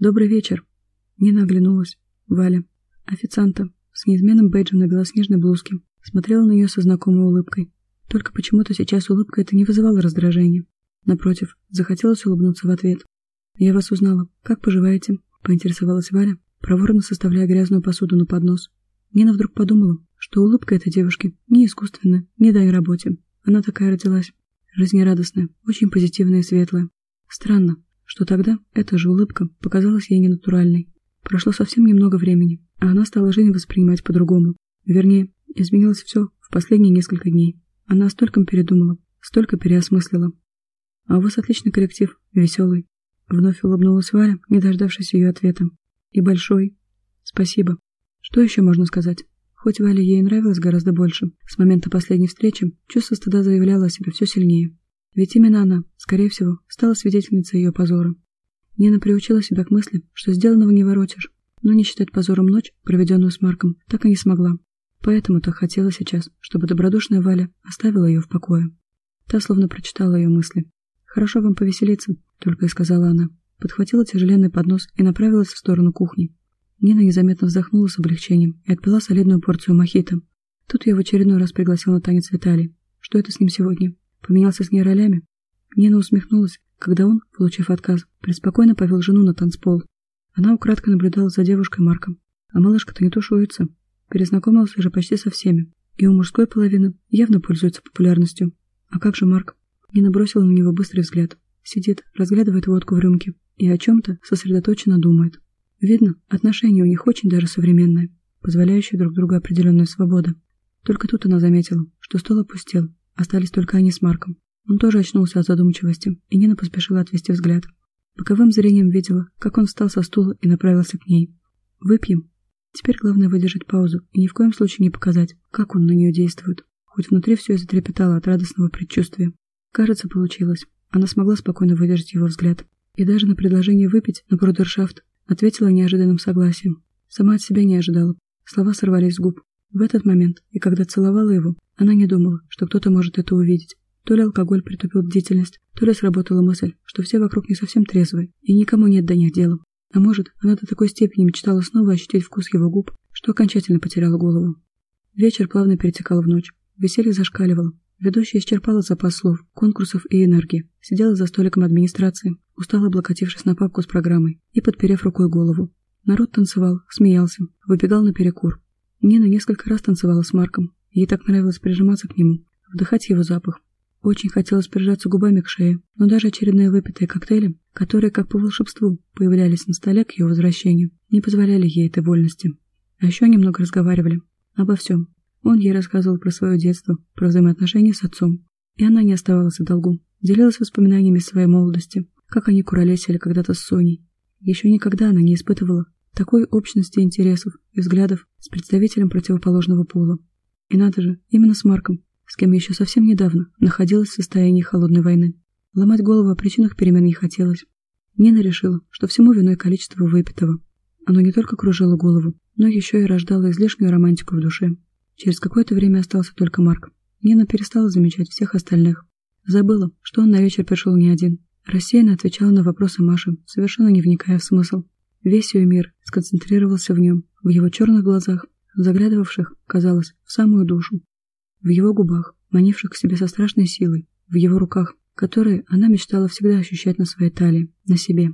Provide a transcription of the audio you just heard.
«Добрый вечер». Нина оглянулась. Валя, официанта, с неизменным бейджем на белоснежной блузке, смотрела на нее со знакомой улыбкой. Только почему-то сейчас улыбка это не вызывала раздражения. Напротив, захотелось улыбнуться в ответ. «Я вас узнала. Как поживаете?» — поинтересовалась Валя, проворно составляя грязную посуду на поднос. Нина вдруг подумала, что улыбка этой девушки не искусственная, не дай работе. Она такая родилась. Жизнерадостная, очень позитивная и светлая. Странно, что тогда эта же улыбка показалась ей ненатуральной. Прошло совсем немного времени, а она стала жизнь воспринимать по-другому. Вернее, изменилось все в последние несколько дней. Она столько передумала, столько переосмыслила. А у вас отличный коллектив, веселый. Вновь улыбнулась Валя, не дождавшись ее ответа. И большой. Спасибо. Что еще можно сказать? Хоть Валя ей нравилась гораздо больше, с момента последней встречи чувство стыда заявляло о себе все сильнее. Ведь именно она, скорее всего, стала свидетельницей ее позора. Нина приучила себя к мысли, что сделанного не воротишь, но не считать позором ночь, проведенную с Марком, так и не смогла. Поэтому так хотела сейчас, чтобы добродушная Валя оставила ее в покое. Та словно прочитала ее мысли. «Хорошо вам повеселиться», — только и сказала она. Подхватила тяжеленный поднос и направилась в сторону кухни. Нина незаметно вздохнула с облегчением и отпила солидную порцию мохито. Тут я в очередной раз пригласил на танец Виталий. Что это с ним сегодня? Поменялся с ней ролями? Нина усмехнулась, когда он, получив отказ, преспокойно повел жену на танцпол. Она украдкой наблюдала за девушкой Марком. А малышка-то не тушуется. Перезнакомился же почти со всеми. И у мужской половины явно пользуется популярностью. А как же Марк? Нина бросила на него быстрый взгляд. Сидит, разглядывает водку в рюмке и о чем-то сосредоточенно думает. Видно, отношения у них очень даже современные, позволяющие друг другу определенную свободу. Только тут она заметила, что стол опустел, остались только они с Марком. Он тоже очнулся от задумчивости, и Нина поспешила отвести взгляд. Боковым зрением видела, как он встал со стула и направился к ней. «Выпьем». Теперь главное выдержать паузу и ни в коем случае не показать, как он на нее действует. Хоть внутри все затрепетало от радостного предчувствия. Кажется, получилось. Она смогла спокойно выдержать его взгляд. И даже на предложение выпить на брудершафт ответила неожиданным согласием. Сама от себя не ожидала. Слова сорвались с губ. В этот момент, и когда целовала его, она не думала, что кто-то может это увидеть. То ли алкоголь притупил бдительность, то ли сработала мысль, что все вокруг не совсем трезвые, и никому нет до них дела. А может, она до такой степени мечтала снова ощутить вкус его губ, что окончательно потеряла голову. Вечер плавно перетекал в ночь. Веселье зашкаливало. Ведущая исчерпала запас слов, конкурсов и энергии. Сидела за столиком администрации, устало облокотившись на папку с программой и подперев рукой голову. Народ танцевал, смеялся, выбегал на перекур. Нина несколько раз танцевала с Марком. Ей так нравилось прижиматься к нему, вдыхать его запах, очень хотелось прижаться губами к шее, но даже очередные выпитые коктейли, которые, как по волшебству, появлялись на столе к ее возвращению, не позволяли ей этой вольности. А еще немного разговаривали. Обо всем. Он ей рассказывал про свое детство, про взаимоотношения с отцом. И она не оставалась в долгу. Делилась воспоминаниями своей молодости, как они куролесили когда-то с Соней. Еще никогда она не испытывала такой общности интересов и взглядов с представителем противоположного пола. И надо же, именно с Марком, с кем еще совсем недавно находилась в состоянии холодной войны. Ломать голову о причинах перемен не хотелось. Нина решила, что всему виной количество выпитого. Оно не только кружило голову, но еще и рождало излишнюю романтику в душе. Через какое-то время остался только Марк. Нина перестала замечать всех остальных. Забыла, что он на вечер пришел не один. Рассеянно отвечала на вопросы Маши, совершенно не вникая в смысл. Весь ее мир сконцентрировался в нем, в его черных глазах, заглядывавших, казалось, в самую душу в его губах, манивших к себе со страшной силой, в его руках, которые она мечтала всегда ощущать на своей талии, на себе.